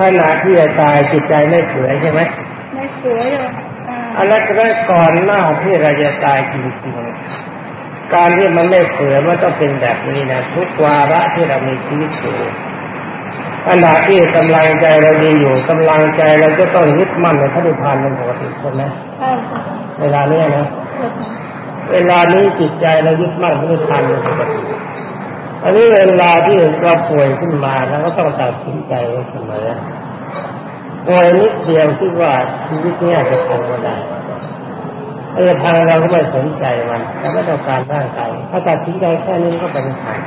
ขณะที่จะตายจิตใจไม่เสือใช่ไหมไม่สวยเลยอ่าอันนั้นก็ก่อนหน้าที่เราจะตายจริงๆการที่มันไม่เสือมันต้องเป็นแบบนี้นะทุกวาระที่เรามีชีวิตอยู่ขณะที่กำลังใจเราดีอยู่กำลังใจเราจะต้องยึดมั่นในพระนิพพานเป็นปกติใช่ไหมใช่ค่ะเวลาเนี้ยนะใช่ค่ะเวลานี้จิตใจเรายึดมั่นพระนิพพานเป็นปกติ อันนี้เวลาที่เราป่วยขึ้นมาเราก็ต้องตัดสินใจเสมอป่วยนิดเดียวที่ว่าชีวิตนี้จะพังก็ได้เออทางเราก็ไม่สนใจมันแต่ไม่ต้องการร่างกายถ้าตัดสินใจแค่นี้ก็เป็นผ่าน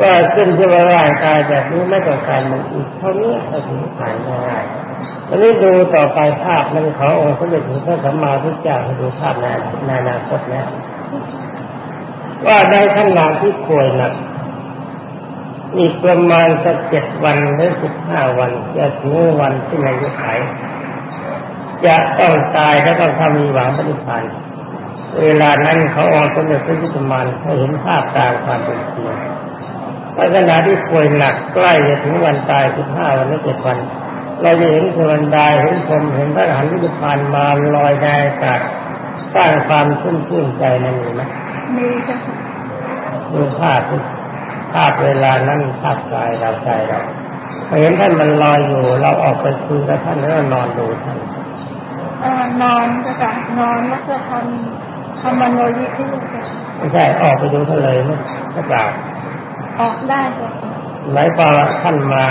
ว่าขึ้นที่ว่าร่างกายแบบนี้ไม่ต้องการมันอีกเท่านี้ก็ถึงผ่านง่ายๆอันนี้ดูต่อไปภาพมันเขาองค์พระเดชพระสัมมาสัมพุทธเจ้าดูภาพในในอนาคตนะว่าในขณะที่ป่วยหนัก อีกประมาณสักเจ็ดวันหรือสิบห้าวันจะถึงวันที่นายจะขายจะต้องตายและต้องทำมีหวังปฏิพันธ์เวลานั้นเขาออกสมเด็จพระพุทธมารให้เห็นภาพตามความเป็นจริงในขณะที่ป่วยหนักใกล้จะถึงวันตายสิบห้าวันหรือเจ็ดวัน เราจะเห็นเทวดาเห็นพรหมเห็นพระอรหันต์ที่ผ่านมาลอยในอากาศสร้างความชุ่มชื่นใจนั่นเองไหมมีค่ะดูภาพสิ ภาพเวลานั้นภาพกายเราใจเราพอเห็นท่านมันลอยอยู่ เราออกไปคุยกับท่านแล้วนอนดูท่านเอ่อนอนก็จะนอนแล้วก็ทำทำมโนยิที่ลูกจะไม่ใช่ออกไปดูท่านเลยนะพระเจ้าออกได้ค่ะหมายความว่าท่านมา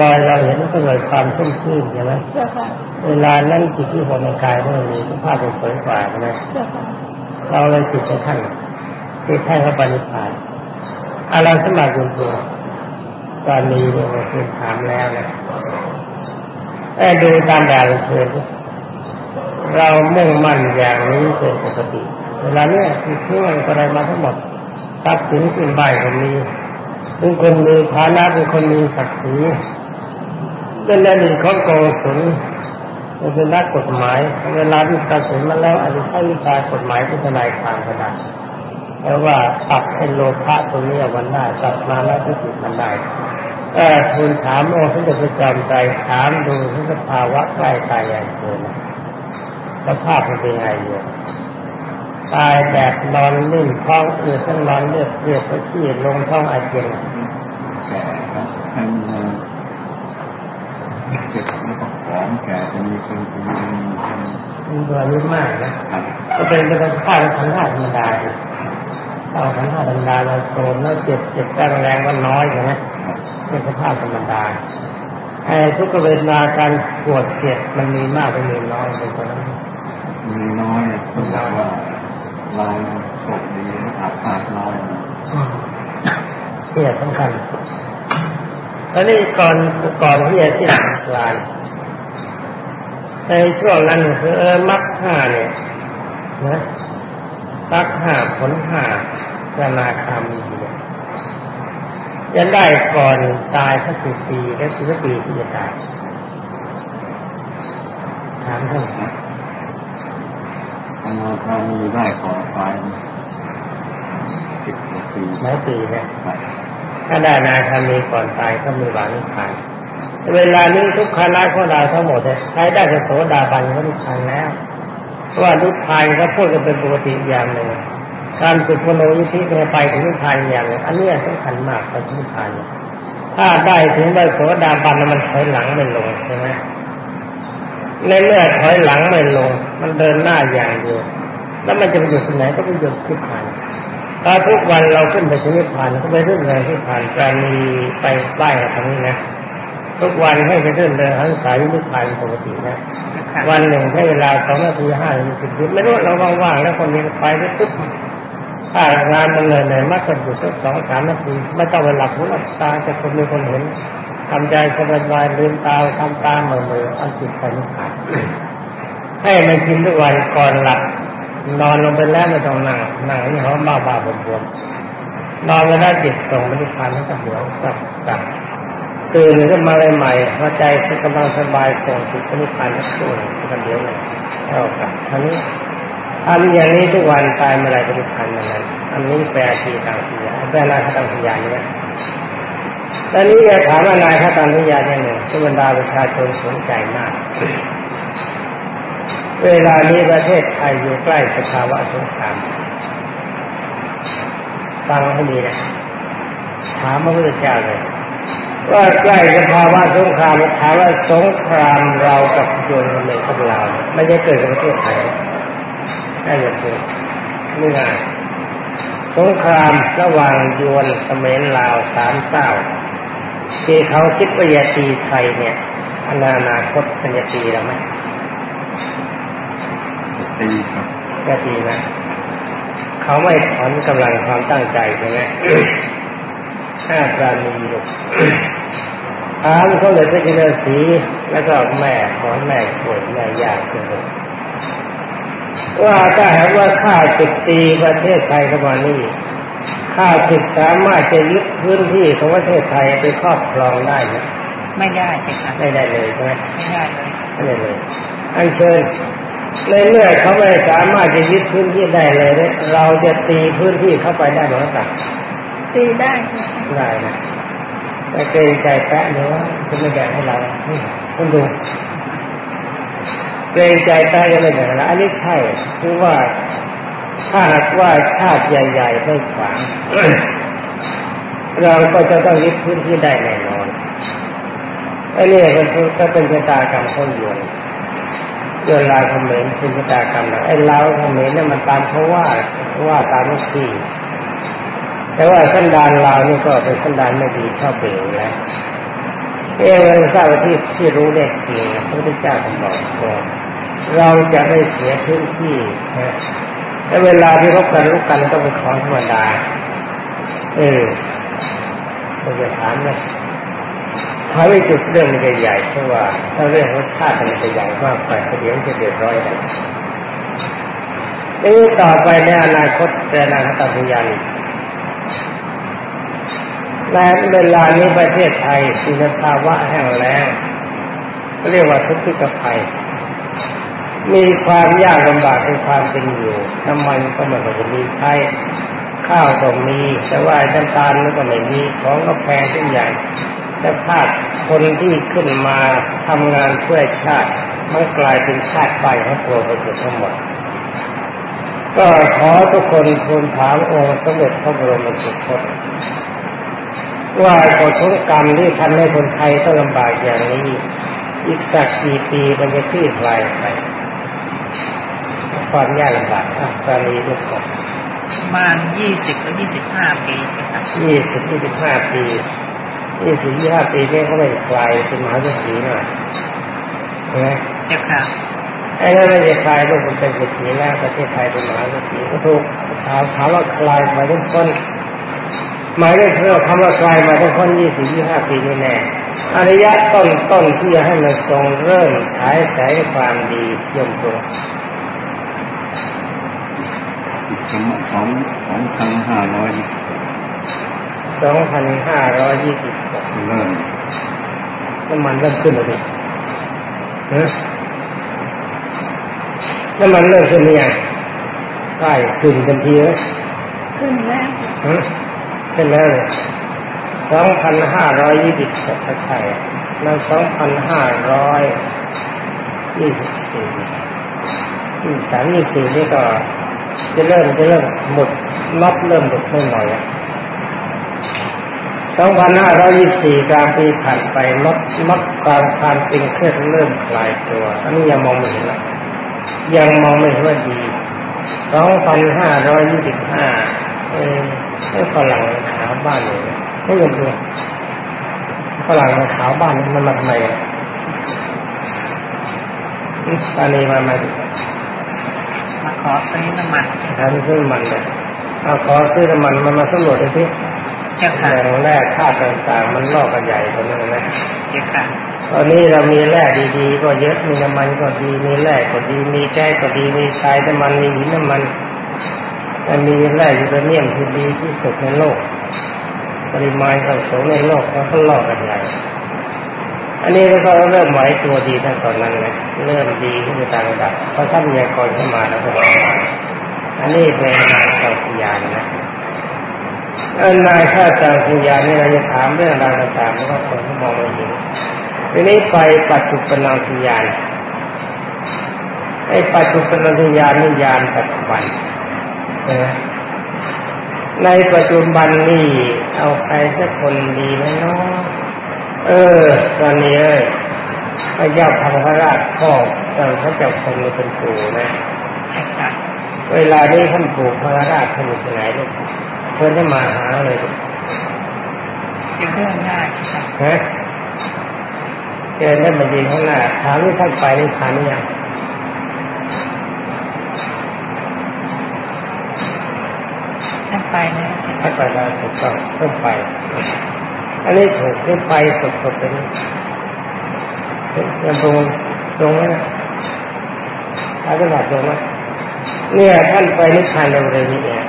ลอยเราเห็นก็เลยความชุ่มชื่นใช่ไหมเจ้าค่ะเวลานั้นจิตที่หัวในกายก็มีสภาพเป็นสวยกว่าใช่ไหมเจ้าค่ะเราเลยจิตในท่านจิตท่านเขาปฏิภาณ อะไรสมัครดูตัวตอนนี้เนี่ยคือถามแล้วนะเอ้ดูตามแบบเชิญเรามุ่งมั่นอย่างนี้เป็นปกติเวลาเนี้ยคือเพื่อนอะไรมาทั้งหมดทรัพย์สินขึ้นใบคนนี้เป็นคนมีฐานะเป็นคนมีศักดิ์ศรีเป็นอดีตของโกศลเป็นนักกฎหมาย เวลาที่ตัดสินมาแล้วอาจจะใช้วิชากฎหมายเป็นทนายความก็ได้ เพราะว่าปรับเป็นโลภะตรงนี้วันได้ปรับมาแล้วที่สุดมันได้เออทูลถามองค์พระเดชพระจอมไตรถามดูที่สภาวะใกล้ตายอย่างเกินสภาพมันเป็นไงอยู่ตายแบบนอนนิ่งท้องอืดทั้งนอนเลือดเลือดไปที่ลงท้องอาเจียนแก่ครับท่านเจ็บแล้วก็ผอมแก่จะมีคนคนมีมีตัวนี้มากนะครับก็เป็นเป็นสภาพของธรรมดาดิ ถ้าของธรรมดาเราโกรธแล้วเจ็บเจ็บแรงแรงก็น้อยใช่ไหมเป็นสภาพธรรมดาไอ้ทุกขเวทนาการปวดเจ็บมันมีมากเป็นมีน้อยเป็นคนนั้นมีน้อยคนบอกว่าเราโชคดีอาภาษน้อยที่สำคัญตอนนี้ก่อนก่อนที่จะสิ้นกลานในช่วงนั้นคือเออมรรคห้าเนี่ยนะมรรคห้าผลห้า สนาคามีเนี่ยจะได้ก่อนตายสักสิบปีและสิบปีที่จะตายถามท่านครับอันเราถ้ามีได้ขอไปสิบกว่าปีหลายปีเนี่ยครับถ้าได้นาคามีก่อนตายก็มีหวังนิพพานเวลานี้ทุกคณะของเราทั้งหมดเนี่ยใครได้จะโสดาบันก็นิพพานแล้วเพราะว่านิพพานก็พูดกันเป็นปกติอย่างหนึ่ง การฝึกพโนยิธิไปถึงนิพพานอย่างอันนี้สำคัญมากกับนิพพานถ้าได้ถึงได้โสดาบันแล้วมันถอยหลังไม่ลงใช่ไหมในเมื่อถอยหลังไม่ลง มันเดินหน้าอย่างเดียวแล้วมันจะไปอยู่ที่ไหนก็ไปอยู่ที่นิพพานถ้าทุกวันเราขึ้นไปถึงนิพพานก็ไปเรื่องอะไรที่ผ่านจะมีไปไหว้ตรงนี้นะทุกวันให้ไปเรื่องเลยทั้งสายนิพพานปกตินะวันหนึ่งใช้เวลาสองนาทีห้านาทีสิบนาทีไม่รู้เราว่างๆแล้วคนนี้ไปแล้วปุ๊บ ถ้างานมันเลยเลยมากกว่าอยู่สักสองสามนาทีไม่ต้องไปหลับหูหลับตาแต่คนมีคนเห็นทำใจสบายๆลืมตาทำตาเหม่อๆอันจิตไปนิพพานให้มันกินทุกวันก่อนหลับนอนลงไปแล้วไม่ต้องนั่งนั่งนี่เขาบ้าบ้าบวมๆนอนแล้วได้จิตส่งไปที่พานแล้วก็หัวกลับกลับตื่นขึ้นมาใหม่ๆหัวใจกำลังสบายส่งจิตไปที่พานแล้วช่วกันเดียวเลยเอากลับทีนี้ ทำอย่างนี้ทุกวันตายเมื่อไรก็นิพพานเมื่อนั้นอันนี้แปลทีต่างทีแปลน้าต่างทียานี้นะตอนนี้จะถามว่านายพระตันทิยาเนี่ยหนึ่งที่บรรดาประชาชนสนใจมาก เวลานี้ประเทศไทยอยู่ใกล้สภาวะสงครามฟังให้ดีนะถามพระพุทธเจ้าเลยว่าใกล้สภาวะสงครามถามว่าสงครามเรากับโยนกันเลยกับเราไม่ได้เกิดกับประเทศไทย ได้ยังไงนี่ไงสงครามระหว่างยวนเขมรลาวสามเศร้าที่เขาคิดว่าจะตีไทยเนี่ยอนาคตมันจะตีเราไหมตีครับจะตีไหมเขาไม่ถอนกำลังความตั้งใจใช่ไหมห้าปราณีลูกถามเขาเลยพระเจริญศรีแล้วก็แม่ขอแม่ป่วยแม่ยากขึ้น ว่าถ้าหากว่าข้าศึกตีประเทศไทยเข้ามานี่ข้าศึกสามารถจะยึดพื้นที่ของประเทศไทยไปครอบครองได้ไหมไม่ได้ใช่ค่ะไม่ได้เลยใช่ไหมไม่ได้เลยไม่ได้เลยอันเชิญในเมื่อเขาไม่สามารถจะยึดพื้นที่ได้เลยเนี่ยเราจะตีพื้นที่เข้าไปได้หรือเปล่าตีได้ค่ะได้นะแต่เกรงใจแปะเนื้อจะไม่แบ่งให้เรานี่คุณดูเกรงใจแปะจะไม่แบ่งเราอันนี้ใช่คือว่าถ้าหากว่าชาติใหญ่ๆไม่ขวางเราก็จะต้องยึดพื้นที่ได้แน่นอนไอ้นี่ก็คือก็เป็นชะตากรรมเขาโยนโยนลาเขมรเป็นชะตากรรมเราไอ้ลาวเขมรเนี่ยมันตามเขาว่าว่าตามทุกที่แต่ว่าสันดานเรานี่ก็เป็นสันดานไม่ดีชอบเบี่ยงแล้วเอ๊ะเราทราบว่าที่ที่รู้ได้จริงพระพุทธเจ้าท่านบอกว่า เราจะไม่เสียพื้นที่แต่เวลาที่รบกันลุกกันก็เป็นของธรรมดา เออเราจะถามเลยถ้าไม่จุดเรื่องมันจะใหญ่เพราะว่า ถ้าเรื่องของชาติมันจะใหญ่มากไปเดี๋ยวจะเดือดร้อนกันนี่ต่อไปในอนาคตแต่อนาคตปัญญาและเวลานี้ประเทศไทยมีสภาวะแห้งแล้งเรียกว่าทุกข์ภัย มีความยากลำบากในความเป็นอยู่น้ำมันก็ไม่ค่อยมีใช้ข้าวก็มีแต่ว่าน้ำตาลก็ไม่มีของก็แพงทุกอย่างแต่ภาพคนที่ขึ้นมาทำงานเพื่อชาติมันกลายเป็นชาติไปให้ตัวไปเกือบทั้งหมด ก็ขอทุกคนทูลถามองค์สมเด็จพระบรมสุคตว่าผลของกรรมที่ทำให้คนไทยต้องลำบากอย่างนี้ อีกสักกี่ปีมันจะคลี่คลายไป ความยากลำบากอะตอนนี้ทุกคนประมาณยี่สิบถึงยี่สิบห้าปีค่ะยี่สิบยี่สิบห้าปียี่สิบยี่ห้าปีนี่เขาไม่คลายเป็นมหาเศรษฐีหน่อยใช่ไหมเจ้าค่ะไอ้นั่นไม่ใช่คลายลูกมันเป็นเศรษฐีแล้วประเทศไทยเป็นมหาเศรษฐีก็ถูกถามถามว่าคลายหมายถึงคนหมายถึงเพื่อคำว่าคลายหมายถึงคนยี่สิบยี่ห้าปีนี่แน่อริยะต้นต้นที่จะให้มันทรงเริ่มฉายแสงความดีเยี่ยมตัวอีก สองสองสองพันห้าร้อยสองพันห้าร้อยยี่สิบหกเริ่มน้ำมันเริ่มขึ้นแล้วดิฮะน้ำมันเริ่มขึ้นหรือยังใช่ขึ้นทันทีเลยขึ้นแล้วฮะขึ้นแล้วเลยสองพันห้าร้อยยี่สิบหกใช่แล้วสองพันห้าร้อยยี่สิบสี่ยี่สามยี่สี่นี่ก็ จะเริ่มจะเริ่มหมดนับเริ่มหมดไม่หน่อยอะ2524กลางปีผ่านไปลดลดกการความตึงเครียดเริ่มคลายตัว อันนี้ยังมองไม่เห็นละยังมองไม่เห็นว่าดี2525เออให้ฝรั่งขาวบ้านเลยไม่ยอมดูฝรั่งขาวบ้านมันมาทำไมอะตอนนี้มามาดิ มาขอซื้อน้ำมันทำซื้อมันเลยเอาขอซื้อน้ำมันมันมาสำรวจดูสิเจ้าค่ะแหล่งแร่ค่าต่างๆ มันลอกกันใหญ่คนนั้นนะเจ้าค่ะตอนนี้เรามีแร่ดีๆ ก็เยอะ มีน้ำมันก็ดี มีแร่ก็ดี มีแก๊สก็ดี มีทรายน้ำมัน มีหินน้ำมันและมีแร่ยูเรเนียมที่ดีที่สุดในโลก ปริมาณก็สูงในโลกแล้วก็ลอกกันใหญ่ อันนี้เราก็เริ่มไหวตัวดีตั้งตอนนั้นเลยเริ่มดีขึ้นไปตามระดับเพราะทรัพยากรเข้ามาแล้วก็อันนี้เป็นงานต่อพยานนะออนายข้าตาพยานนี่เราจะถามเรื่องราวต่างๆแล้วก็คนที่มองไม่เห็นทีนี้ไปปัจจุบันพยานไอ้ปัจจุบันพยานนี่ยานปัจจุบันนะในปัจจุบันนี่เอาใครสักคนดีไหมเนาะ เออตอนนี้เอ้ยพระเจ้าพังพระราชพ่อตอนพระเจ้าคงเป็นปู่นะ เวลานี้ท่านปู่พระราชท่านอยู่ที่ไหนลูกเพื่อนจะมาหาเลยลูกอยู่เรื่องง่ายค่ะฮะเจอได้มาดีข้างหน้าถามว่าท่านไปในทานหรือยังท่านไปแล้วถ้าไปได้วถูกต้องเพิ่มไป อันนี้ถูกขึ้นไปสดสดๆเป็นยังตรงตรงไหมนะอาจจะหลับตรงไหมเนี่ยท่านไปนิพพานเร็วๆนี้เอง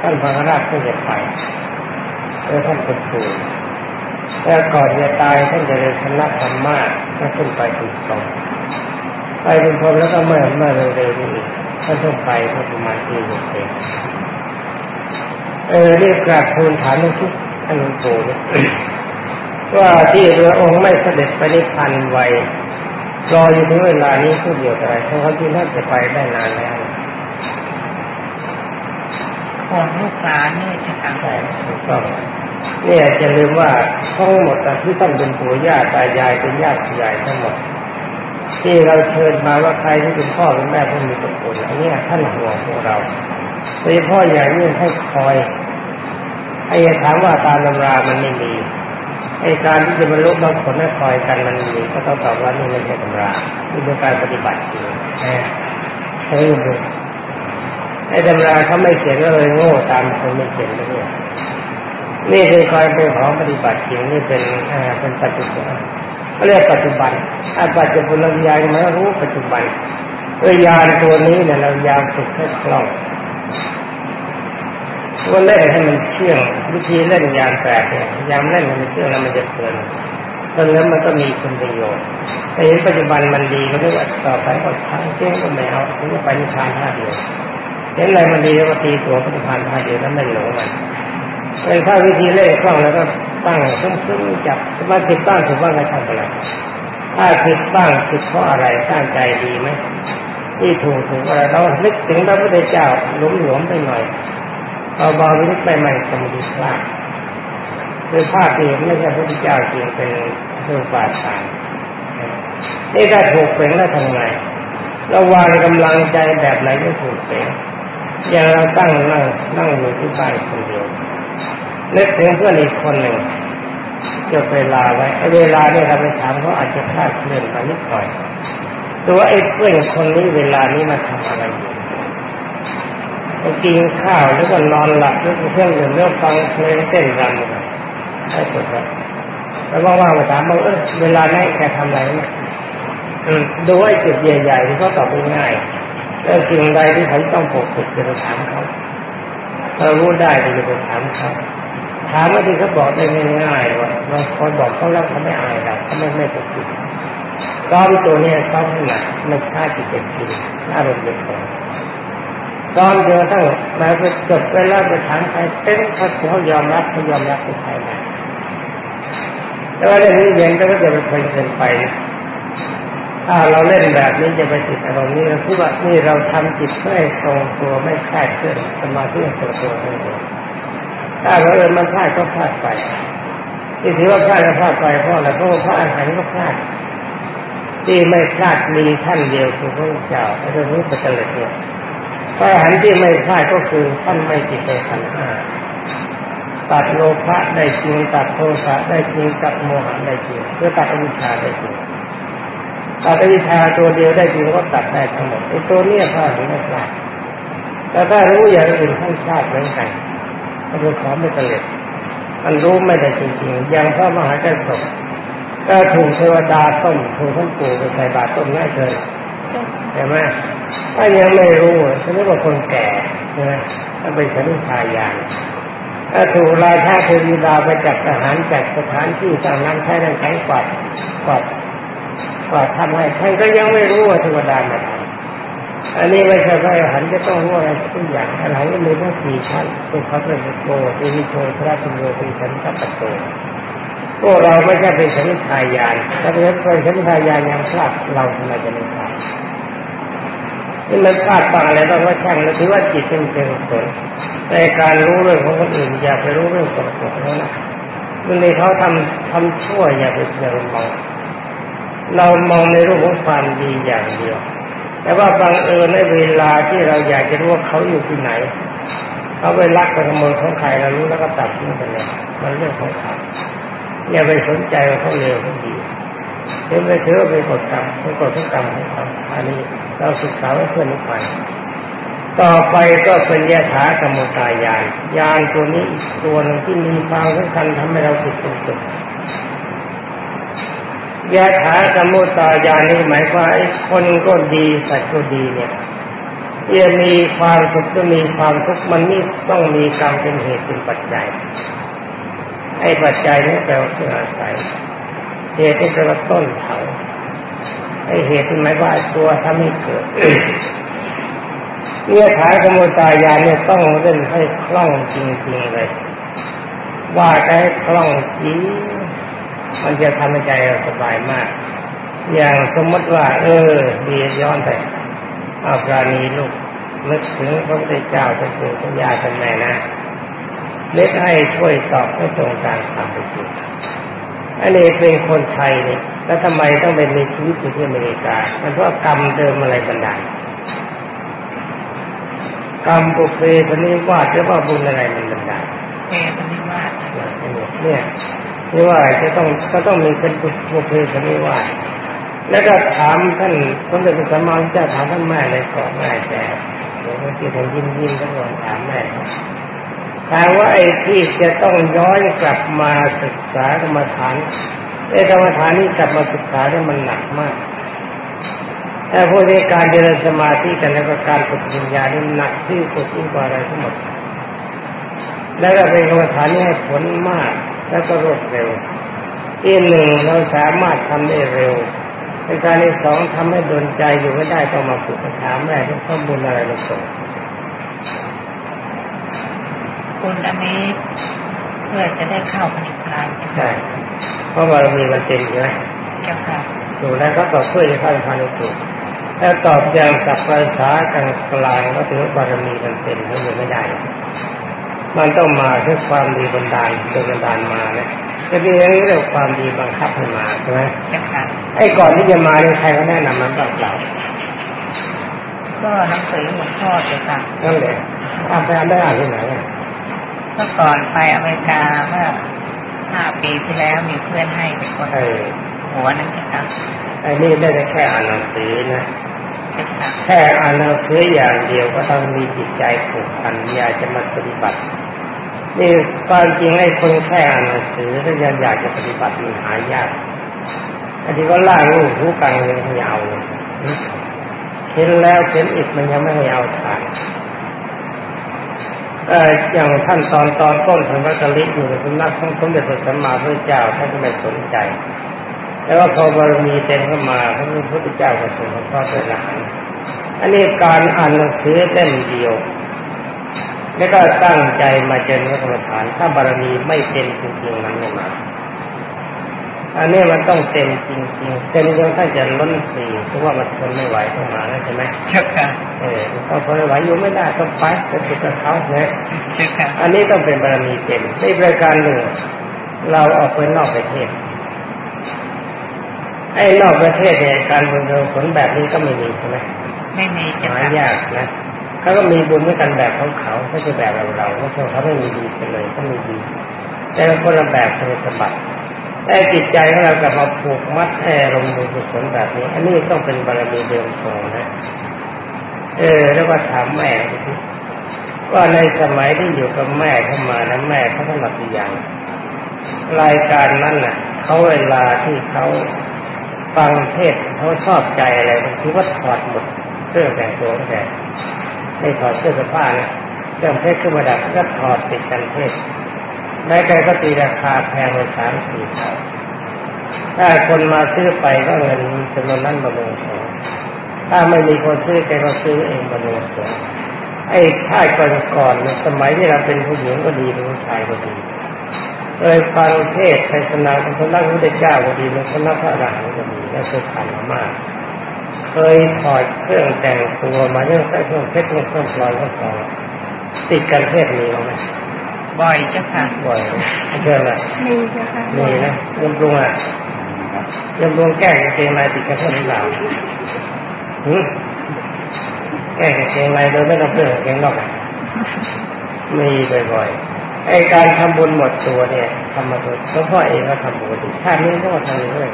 ท่านพระราชท่านจะไปแล้วท่านเป็นครูแล้วก่อนจะตายท่านจะเรียนคณะธรรมะท่านขึ้นไปถึงตรงไปถึงพรมแล้วก็เมื่อเมื่อเร็วๆนี้ท่านต้องไปประมาณปีหนึ่งเองเออเรียกกราบทูลถามหลวงพ่อท่านหลวงปู่ ว่าที่พระองค์ไม่เสด็จไปนิพพานไวรออยู่ถึงเวลานี้ผู้เดียวอะไรเพราะเขาที่น่าจะไปได้นานแล้วห่วงลูกหลานนี่จะค่ะใช่ถูกต้องเนี่ยจะลืมว่าทั้งหมดอะที่ต้องเป็นปู่ย่าตายายเป็นญาติผู้ใหญ่ทั้งหมดที่เราเชิญมาว่าใครที่เป็นพ่อเป็นแม่ผู้มีตระกูลอันเนี้ยท่านห่วงพวกเราโดยเฉพาะอย่างนี้ให้คอยไอ้ถามว่าตามตำรามันไม่มี ไอ้การที่จะบรรลุมรรคผลให้คอยกันมันมีก็ต้องตอบว่านี่ไม่ใช่ตำรานี่เป็นการปฏิบัติจริงใช่ไหมไอ้ตำราเขาไม่เขียนก็เลยโง่ตามคนไม่เขียนนะเนี่ยนี่คือคอยเป็นของปฏิบัติจริงนี่เป็นเอ่อเป็นปัจจุบันเขาเรียกปัจจุบันถ้าปัจจุบันเรายายมันก็รู้ปัจจุบันเออยานตัวนี้เนี่ยเรายามฝึกให้คล่อง ว่าเล่นให้มันเชื่องวิธีเล่นยามแปลกเนี่ยยามเล่นมันเชื่องแล้วมันจะเพลินเพลินแล้วมันก็มีคุณประโยชน์แต่ในปัจจุบันมันดีก็เรียกว่าต่อไปก็ทางเจ๊งก็ไม่เอาถึงจะไปนิพพานท่าเดียวเห็นอะไรมันดีแล้วก็ตีตัวปฏิพานท่าเดียวแล้วไม่หลงมันเป็นถ้าวิธีเล่นคล่องแล้วก็ตั้งซึ่งๆจับว่าผิดบ้งถูกบ้างก็ทำไปแล้วถ้าผิดบ้างผิดเพราะอะไรตั้งใจดีไหมที่ถูกถูกอะไรเรานึกถึงพระพุทธเจ้าหลวมๆไปหน่อย เอาบาวินิจไปใหม่สมุทิพลาดคือภาพเห็นไม่ใช่พระพุทธเจ้าจริงเป็นเรื่องปาทานนี่ถ้าถูกเป็นแล้วทำไงระวางกำลังใจแบบไหนไม่ถูกเป็นอย่างเราตั้งนั่งนั่งอยู่ที่บ้านคนเดียวนึกถึงเพื่อนอีกคนหนึ่งจะเวลาไว้เวลาเนี่ยเราไปถามเขาอาจจะคลาดเคลื่อนไปนิดหน่อยตัวไอ้เพื่อนคนนี้เวลานี้มาทำอะไรอยู่ กินข้าวแล้วก็นอนหลับแล้วก็เครื่องดื่มแล้วฟังเพลงเต้นรำกันได้สุดแล้วแล้วว่างๆมาถามว่าเออเวลาไหนแกทำอะไรเนี่ยดูไอ้จุดใหญ่ๆที่เขาตอบง่ายแล้วสิ่งใดที่ผมต้องปกปิดจะไปถามเขาถ้ารู้ได้ก็จะไปถามเขาถามว่าที่เขาบอกได้ง่ายๆว่าบางคนบอกเขาแล้วเขาไม่อายเราเขาไม่ไม่ปกปิดซ้อมตัวเนี้ยซ้อมขนาดไม่ค่าจิตเจ็บจริงอารมณ์เย็นตรง ตอนเดียวทั้งมาไปจบไปแล้วไปถามใครเป็นเขาเขายอมรับเขายอมรับเป็นใครนะแต่ว่าเรื่องนี้เย็นก็จะเป็นคนเกินไป ถ้าเราเล่นแบบนี้จะไปติดอารมณ์นี้เราพูดว่านี่เราทำจิตเพื่อให้ทรงตัวไม่คลาดเคลื่อนสมาธิทรงตัวให้ตัวถ้าเราเออมันพลาดก็พลาดไปที่ถือว่าพลาดก็พลาดไปเพราะอะไรเพราะพระอาหารก็พลาดที่ไม่พลาดมีท่านเดียวคือพระเจ้าไอ้เรื่องนี้เป็นตลเนี่ย พระอรหันต์ที่ไม่พลาดก็คือท่านไม่ติดในขันธ์ห้าตัดโลภะได้จริงตัดโทสะได้จริงตัดโมหะได้จริงเพื่อตัดอวิชชาได้จริงตัดอวิชชาตัวเดียวได้จริงก็ตัดได้ทั้งหมดไอ้ตัวเนี้ยพลาดหรือไม่พลาดแต่ถ้ารู้อย่างอื่นท่านพลาดเหมือนกันก็คือของไม่ตะเล็ดมันรู้ไม่ได้จริงๆอย่างพระมหาเจ้าสมก็ถูกเทวดาต้มถูกท่านปู่ไปใส่บาตรต้มง่ายเกินใช่ไหม ถ้ายังไม่รู้ฉันเรียกว่าคนแก่ใช่ไหมถ้าเป็นสันทายานถ้าถูกราชาเทวีดาไปจับทหารจัดสถานที่ต่างนั้นใช้นั่นใช้กวาดกวาดกวาดทำให้ท่านก็ยังไม่รู้ว่าเทวดามาทอันนี้ไม่ใช่พระอรหันจะต้องรู้อะไรทุกอย่างอรหันต์ก็มีทั้งสี่ชั้นสุภาพเป็นโกติวิโชพระตุโยเป็นชั้นตัปโตพวกเราไม่ใช่เป็นชนิทายานถ้าเป็นชนิทายานยังพลาดเราทำไมจะไม่พลาด นี่มันพลาดบางอะไรบ้างว่าช่างเราถือว่าจิตเป็นเป็นสนในการรู้เรื่องของคนอื่น อย่าไปรู้เรื่องส่วนตัวเขานะมันในเขาทำทำชั่วอย่าไปเชื่อมอง เรามองในรูปของความดีอย่างเดียว แต่ว่าบางเอิญในเวลาที่เราอยากจะรู้ว่าเขาอยู่ที่ไหนเขาไปลักไปขโมยของใครเรารู้แล้วก็ตัดทิ้งไปเลยมันเรื่องของเขาอย่าไปสนใจว่าเขาเลวเขาดีเห็นไปเถอไปกดกรรมไปกดทุกกรรมของเขาอันนี้ เราศึกษาไว้เพื่อนไป ต่อไปก็เป็นยถากรรมตายานยานตัวนี้อีกตัวหนึ่งที่มีความสำคัญทำให้เราติดเป็นสุขยะถากรรมุตายานนี่หมายว่าไอ้คนก็ดีสัตว์ก็ดีเนี่ยจะมีความสุขก็มีความทุกข์มันนี่ต้องมีกรรมเป็นเหตุเป็นปัจจัยไอ้ปัจจัยนี่แปลว่าเครื่องอาศัยเหตุที่แปลว่าต้นเขา ไอเหตุที่หมายว่าตัวทำให้เกิดเนี่ยขายกรรมตายาเนี่ยต้องเล่นให้คล่องจริงๆเลย ว่าจะให้คล่องจริงมันจะทำให้ใจเราสบายมาก อย่างสมมติว่า เออดีย้อนไปเอาปราณีลูกนึกถึงพระพุทธเจ้าเป็นปู่เป็นย่าเป็นแม่นะเล็กให้ช่วยตอบให้ตรงตามความเป็นจริงอันนี้เป็นคนไทยเนี่ย แล้วทำไมต้องเป็นมีชีวิตอยู่ที่อเมริกา มันเพราะกรรมเดิมอะไรบันดาลกรรมปุเพปนิวาสหรือว่าบุญอะไรมันบันดาลเพปนิวาสเนี่ยนี่ว่าจะต้องก็ต้องมีเป็นบุเพปนิวาสแล้วก็ถามท่านสมเด็จพระสัมมาสัมพุทธเจ้าถามท่านแม่เลยก่อนแม่แต่เดี๋ยวเมื่อกี้ผมยิ้มยิ้มทั้งวันถามแม่ถามว่าไอ้ที่จะต้องย้อนกลับมาศึกษากรรมฐาน ไอ้กรรมฐานนี้กลับมาศึกษาเนี่ยมันหนักมากแต่พวกนี้การเจริญสมาธิกันแล้วก็การฝึกปัญญานี่หนักที่สุดยิ่งกว่าอะไรทั้งหมด แล้วก็เป็นกรรมฐานนี้ให้ผลมากแล้วก็รวดเร็วที่หนึ่งเราสามารถทำได้เร็วในการที่สองทำให้ดนใจอยู่ไม่ได้ต้องมาฝึกถามแม่ที่ข้อมูลอะไรมาส่งคุณอันนี้เพื่อจะได้เข้าปณิพานใช่ไหมใช่เพ ราะบารมีมันเต็มใช่ไหมเจ้าค่ะถูกแล้วก็ตอบเพื่อจะเข้าพานิถูกถ้าตอบอย่างสับภาษากลางกลางก็ถือว่าบารมีมันเต็มมันอยู่ไม่ได้ มันต้องมาด้วยความดีบันดาลโดยบันดาลมานะจะดีอย่างนี้เรียกความดีบังคับให้มาใช่ไหมเจ้าค่ะไอ้ก่อนที่จะมาเนี่ยใครเขาแนะนำมันบ้างเปล่าก็หนังสือหลวงพ่อเจ้าค่ะนั่นแหละอ่านไปอ่านได้อ่านที่ไหนอะเมื่อก่อนไปอเมริกาเมื่อ ห้าปีที่แล้วมีเพื่อนให้เป็นคนไอ้หัวนั่นเจ้าค่ะไอ้นี่ได้แต่แค่อ่านหนังสือนะเจ้าค่ะแค่อ่านหนังสืออย่างเดียวก็ต้องมีจิตใจผูกพันอยากจะมาปฏิบัตินี่ความจริงไอ้คนแค่อ่านหนังสือถ้ายังอยากจะปฏิบัติมันหายากอันนี้ก็ล่างลูกหูกังยังไม่เอาเลยเห็นแล้วเห็นอีกมันยังไม่ให้เอาทานเอย่างท่านตอนตอนต้นท่านพระกลิอยู่ในสำนักของสมเด็จพระสัมมาสัมพุทธเจ้าท่านก็ไม่สนใจ แต่ว่าพอบารมีเต็มเข้ามาพระพุทธเจ้าก็ทรงพระเป็นหลานอันนี้การอ่านหนังสือเล่มเดียว แล้วก็ตั้งใจมาเจริญกรรมฐานถ้าบารมีไม่เต็มจริงๆนั้นไม่มา อันนี้มันต้องเต็มจริงๆเต็มจนถ้าจะล้นสี่เพราะว่ามันทนไม่ไหวต้องมาแล้วใช่ไหมเจ้าค่ะเออพอทนไม่ไหวอยู่ไม่ได้ก็ไปจะติดกับเขาเนี่ยเจ้าค่ะอันนี้ต้องเป็นบารมีเต็มในประการหนึ่งเราออกไปนอกประเทศไอ้นอกประเทศเนี่ยการบุญเรืองผลแบบนี้ก็ไม่มีใช่ไหมไม่มีเจ้าหาค่ะยากนะเขาก็มีบุญด้วยกันแบบของเขาไม่ใช่แบบเราเราเพราะเขาไม่มีดีไปเลยก็มีดีแต่คนละแบบคนละสมบัติ แต่จิตใจของเรากับมาผูกมัดแอรมณ์บุญกุศลแบบนี้ อันนี้ต้องเป็นบารมีเดิมทรงนะ เออ แล้วก็ถามแม่ว่าในสมัยที่อยู่กับแม่เข้ามานะแม่เขาถนัดอย่างรายการนั้นน่ะเขาเวลาที่เขาฟังเทศเขาชอบใจอะไรบางทีว่าถอดหมดเครื่อแต่งตัวแต่ไม่ถอดเสื้อผ้านะเรื่องเพชรเครื่องประดับก็ถอดติดกันเทศ แม้แต่ก็ตีราคาแพงเลยสามสี่เท่าถ้าคนมาซื้อไปก็เงินจำนวนนั้นมาลงสองถ้าไม่มีคนซื้อแกก็ซื้อเองมาดูตัวไอ้ท่าก่อนๆในสมัยที่เราเป็นผู้หญิงก็ดีเป็นผู้ชายก็ดีเคยฟังเทศไทศนาของพระนักพุทธเจ้าก็ดีในพระนักพระอรหันต์ก็ดีและเคยผ่านมามาก เคยถอดเครื่องแต่งตัวมาเรื่องใส่เครื่องเพชรเครื่องพลอยเครื่องทองติดกันเทศมีไหม บ่อยเจ้าค่ะ บ่อยเชื่อไหมมีเจ้าค่ะมีนะยมลุงอะยมลุงแก้กางเกงในติดกันเทศหรือเปล่าหืมแก้กางเกงในโดยไม่ต้องเปลือกางเกงนอกอะมีบ่อยๆไอการทำบุญหมดตัวเนี่ยทำมาโดยหลวงพ่อเองก็ทำบุญชาตินี้ก็ทำเรื่อย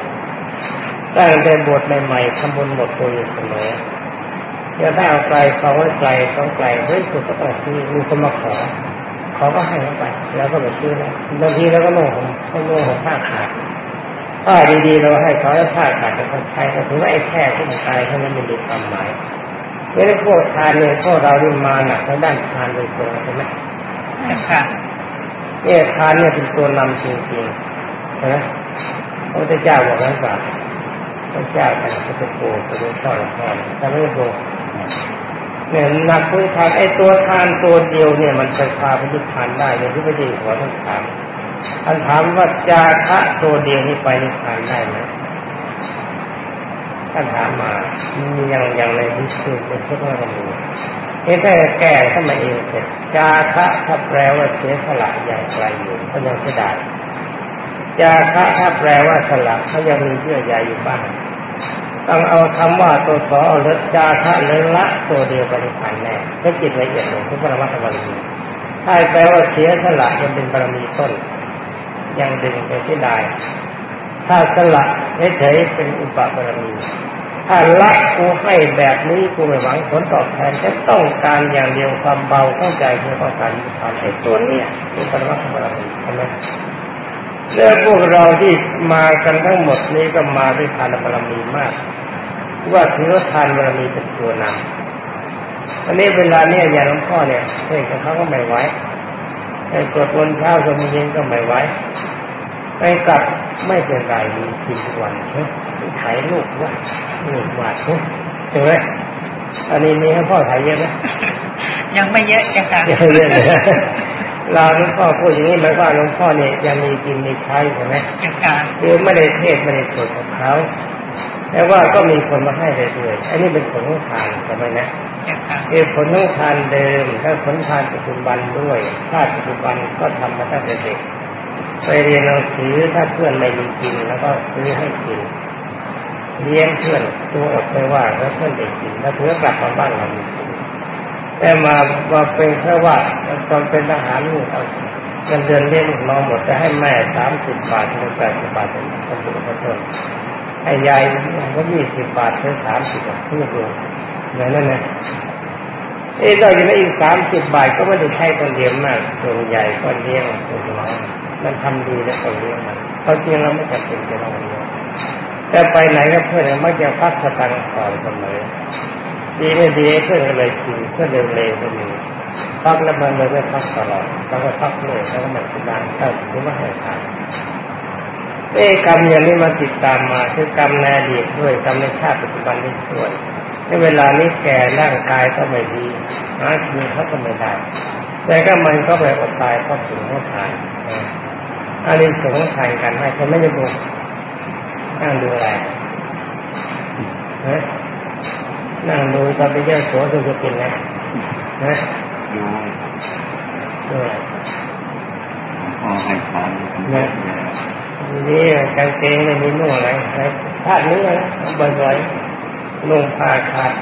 ตั้งแต่บวชใหม่ๆทำบุญหมดตัวอยู่เสมออย่าได้เอาไกลเขาไว้ไกลสองไกลเฮ้ยสุดก็ต้องซื้อมีคนมาขอ เขาก็ให้เขาไปแล้วก็ไปซื้อแล้วบางทีเราก็โน่งผมก็โน่งผมผ้าขาดผ้าดีๆเราให้เขาแล้วผ้าขาดจะคนใช้ก็ถือว่าไอ้แค่ที่มันตายเท่านั้นมันมีความหมายไม่ได้พวกทานเนี่ยพวกเราที่มาหนักทางด้านทานโดยตรงใช่ไหมเจ้าค่ะเนี่ยทานเนี่ยเป็นตัวนำจริงๆใช่ไหมพระพุทธเจ้าบอกนั้นว่าพระเจ้าแต่พระโกพระพ่อหลวงพ่อแต่ไม่โก เนี่ยหนักพื้นทานไอ้ตัวทานตัวเดียวเนี่ยมันจะพาไปนิพพานได้อย่างที่พระเจ้าหัวท่านถามท่านถามว่าจาคะตัวเดียวนี่ไปนิพพานได้ไหมท่านถามมามีอย่างอย่างในที่สุดเป็นพระธรรมนี่ถ้าแก้ขึ้นมาเองเสร็จจาคะถ้าแปลว่าเสียสละอย่างไกลอยู่ก็ยังไม่ได้จาคะถ้าแปลว่าสละเขายังมีเยื่อใยอยู่บ้าง ต้องเอาคำว่าตัวสอเลิศจาคะเลิละตัวเดียวบริพานแน่ถ้าจิตละเอียดลงทุกปรมัตถบารมีถ้าแปลว่าเสียสละยังเป็นบารมีต้น ยังดึงไปเสียดายถ้าสละเฉยเป็นอุปบารมี ถ้าละกูให้แบบนี้กูไม่หวังผลตอบแทนจะต้องการอย่างเดียวความเบาเข้าใจคือต้องการทำไอ้ตัวเนี้ยคือปรมัตถบารมีใช่ไหม แล้วพวกเราที่มากันทั้งหมดนี้ก็มาด้วยทานบารมีมาก ว่าถือว่าทานบารมีเป็นตัวนำอันนี้เวลาเนี่ยอย่างหลวงพ่อเนี่ยเฮ้ยเขาก็ไม่ไหวไอ้กดวันเช้าก็มีเย็นก็ไม่ไหวไปกลับไม่เป็นไรมีกินทุกวันเฮ้ยถ่ายรูปว่าลูกวาดเฮ้ยใช่ไหมอันนี้มีให้พ่อถ่ายเยอะไหมยังไม่เยอะเจ้าค่ะเยอะเลย เราหลวงพ่อพูดอย่างนี้หมายว่าหลวงพ่อเนี่ยยังมีกินมีใช้ใช่ไหมเจ้าค่ะคือไม่ได้เทศไม่ได้สวดของเขาแต่ว่าก็มีคนมาให้เรื่อยๆอันนี้เป็นผลของทานใช่ไหมนะเจ้าค่ะคือผลของทานเดิมและผลทานปัจจุบันด้วยชาติปัจจุบันก็ทำมาตั้งแต่เด็กไปเรียนหนังสือถ้าเพื่อนไม่มีกินแล้วก็ซื้อให้กินเลี้ยงเพื่อนตัวอดไม่ว่าแล้วเพื่อนได้กินแล้วเพื่อกลับมาบ้านเรามีกิน แต่มาว่าเป็นแค่ว่าตอนเป็นทหารลูกเอาเงินเดือนเลี้ยงน้องหมดจะให้แม่สามสิบบาทถึงแปดสิบบาทเป็นคนดูคนต้นให้ยายก็ยี่สิบบาทถึงสามสิบบาททุกเดือนอย่างนั้นนะเอ้ก็ยังไม่อีกสามสิบบาทก็ไม่ได้ใช้คนเดียวมากส่วนใหญ่ก็เลี้ยงส่วนน้อยมันทำดีแล้วก็เลี้ยงมันเพราะจริงเราไม่จำเป็นจะต้องเลี้ยงแต่ไปไหนก็เพื่อนมักจะพักสตังค์ก่อนเสมอ ดีไม่ดีเพื่อนก็เลยกินเพื่อนเร็วๆก็มีพักแล้วมันเลยไม่พักตลอดแล้วก็พักเลยแล้วก็ไม่กินได้ถ้าถือว่าให้ทานเอ้กรรมอย่างนี้มาติดตามมาคือกรรมในอดีตด้วยกรรมในชาติปัจจุบันนี้ด้วยในเวลานี้แก่ร่างกายก็ไม่ดีหากินเขาก็ไม่ได้แต่ก็มันก็ไปอดตายเพราะถึงเขาทานอันนี้สงทานกันให้ฉันไม่ได้ดูนั่งดูอะไร นะนั่งดูตอนไปเยี่ยมโสดจะกินนะนะดูดูอะไรพ่อให้ทานนี่กางเกงไม่มีนุ่งอะไรผ้าเนื้อบ่อยๆนุ่งผ้าขาด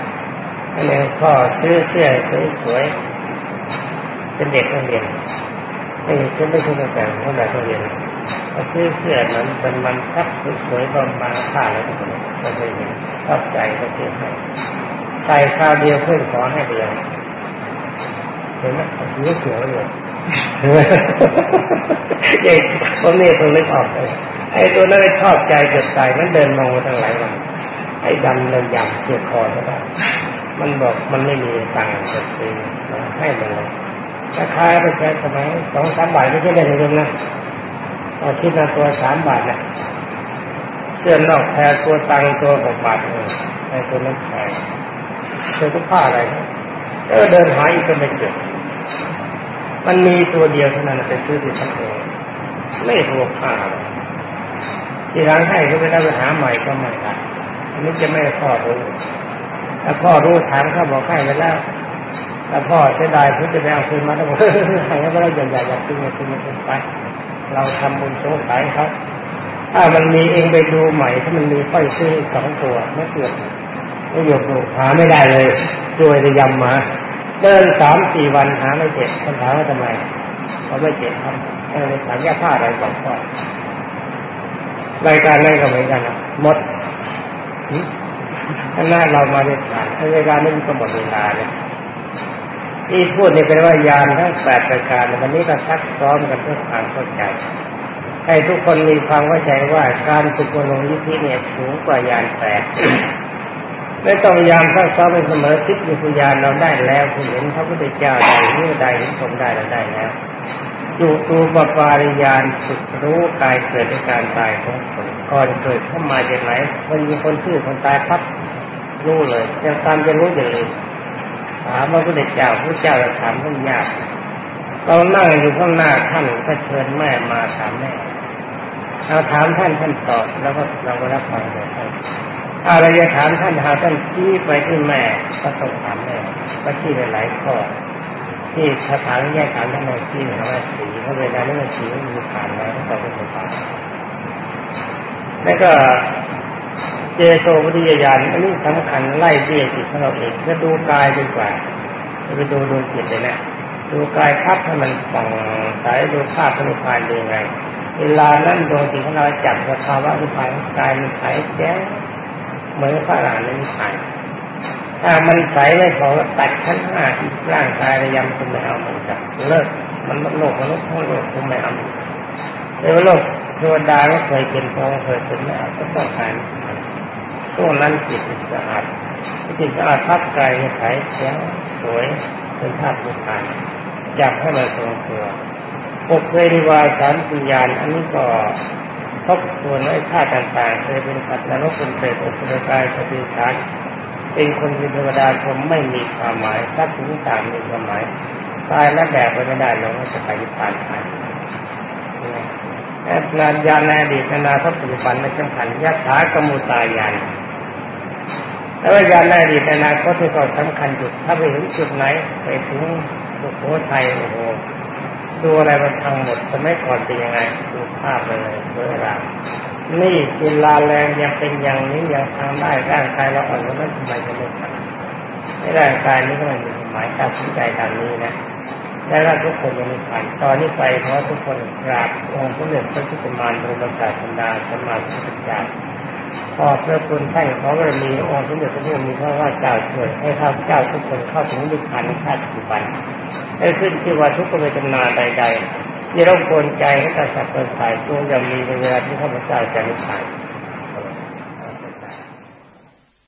อันนี้พ่อซื้อเสื้อสวยๆเป็นเด็กนักเรียนไม่ใช่ไม่ใช่ตั้งแต่เมื่อไหร่นักเรียนก็ซื้อเสื้อมันเป็นมันทับสวยๆบางๆผ้าอะไรก็ไม่ก็ไม่เห็นชอบใจก็ซื้อให้ ใส่คราวเดียวเพื่อนขอให้เดียวเห็นไหมนี่สวยเลยเด็กคนนี้ต้องนึกออกเลยไอ้ตัวนั้นชอบใจเกิดใจนั้นเดินมองมาทั้งหลายวันไอ้ดำเลยยำเสียคอก็ได้มันบอกมันไม่มีตังค์จะซื้อให้มันเลยราคาไปแค่สมัยสองสามบาทไม่ใช่ได้เลยนะเอาคิดมาตัวสามบาทนะเสื้อนอกแพรตัวตังตัวหกบาทเองไอ้ตัวนั้นแพง เจอทุกผ้าอะไรเออเดินหาอีกก็ไม่เจอมันมีตัวเดียวเท่านั้นเป็นซื้อที่ชั้นเองไม่ถูกผ้าเลยที่ร้านให้ก็ไปได้ไปหาใหม่ก็ไม่ได้อันนี้จะไม่พ่อรู้ถ้าพ่อรู้ถามเขาบอกให้ไปแล้วถ้าพ่อเสียดายพุทธจะไปเอาคืนมาแล้วบอกให้แล้วเราอย่าอย่าอย่าคืนมาคืนมาคืนไป เราทำบุญสงสารเขาถ้ามันมีเองไปดูใหม่ถ้ามันมีค่อยซื้อสองตัวไม่เกิด ไม่หยกดูหาไม่ได้เลยช่วยจะยำมาเดินสามสี่วันหาไม่เจ็บคำถามว่าทำไมเขาไม่เจ็บครับเออถามแยกผ้าอะไรบอกพ่อนรายการนั่นก็เหมือนกันนะหมดถ้าหน้าเรามาในผ่านรายการนี้มันก็หมดเวลาเลยที่พูดนี่เป็นว่ายานทั้งแปดประการวันนี้ก็ซักซ้อมกันเพื่อความเข้าใจ ให้ทุกคนมีความเข้าใจว่าการฝึกมโนยิธิเนี่ยสูงกว่ายานแปด ไม่ต้องยามซักซ้อมเป็นเสมอทิพย์วิญญาณเราได้แล้วคุณเห็นพระพุทธเจ้าได้เมื่อใดเห็นผมได้เราได้แล้วจูตูปปาริยานฝึกรู้กายเกิดในการตายของคนก่อนเกิดเข้ามาจากไหนคนมีคนชื่อคนตายพับรู้เลยยังตามจะรู้อย่างเลยถามพระพุทธเจ้าพระเจ้าจะถามท่านยากเรานั่งอยู่ข้างหน้าท่านก็เชิญแม่มาถามแม่เราถามท่านท่านตอบแล้วก็เราก็รับฟังเลยท่าน อะไรจะถามท่านหาท่านชี้ไปที่แม่ก็ต้องถามแม่ก็ชี้ไปหลายข้อที่สถานแยกถามท่านในที่หนึ่งว่าสีเพราะเวลานี้มันสีมันมีผ่านแล้วต้องตอบเป็นผ่านแล้วก็เจโตวิทยายานอันนี้สำคัญไล่เบี้ยจิตของเราเองจะดูกายดีกว่าจะไปดูดวงจิตเลยนะดูกายพับให้มันส่องสายดูภาพพนิพานดีไง เวลานั้นดวงจิตของเราจับสภาวะนิพพานกายมันใสแจ้ง เหมือนพระอรหันต์นิพพานถ้ามันใสไม่พอตัดขั้นห้าร่างกายระยำคุณไม่เอามันจะเลิกมันโลกมันุษย์ทั้งโลกคุณไม่เอาเออโลกเทวดาก็เคยเป็นพองเคยเป็นแม่ก็ต้องการช่วงนั้นจิตสะอาดจิตสะอาดพับกายใสแจ้งสวยเป็นภาพนิพพานจับให้มันทรงตัวปกเคยดีวาสารปัญญาอันนี้ก็ ทบทวนไว้ท่าต่างๆเคยเป็นสัตว์นรกเป็นเปรตอุปกายสติฐานเป็นคนเป็นเทวดาผมไม่มีความหมายถ้าถึงต่างมีความหมายตายแล้วแบบไปไม่ได้เราก็จะไปนิพพานไปแต่นานยาในอดีตนาคตปัจจุบันไม่สำคัญยัตถากมุตายานแล้วยานในอดีตนาคตที่ก็สำคัญจุดถ้าไปถึงจุดไหนไปถึงสุโขทัยโอ้โห ดูอะไรมันทั้งหมดสมัยก่อนเป็นยังไงดูภาพเลยเวลานี่เวลาแรงยังเป็นอย่างนี้ยังทำได้ร่างกายเราอ่อนแล้วทำไมจะไม่ทำในร่างกายนี้ก็ไม่มีหมายตัดสินใจตามนี้นะและเราทุกคนยังไม่ผ่านตอนนี้ไปเพราะทุกคนกราบองค์พระเดชพระพุทธมารบรมศาสดาสมมาสัมพุทธเจ้า ขอพระคุณท่านขอบารมีองค์สมเด็จพระพุทธมีพระว่าเจ้าช่วยให้ข้าพเจ้าทุกคนเข้าถึงนิพพานชาติปัจจุบันได้ขึ้นที่ว่าทุกขเวทนาใดๆที่รบกวนใจให้กระสับกระส่ายจงอย่ามีในเวลาที่ข้าพเจ้าจะนิพพาน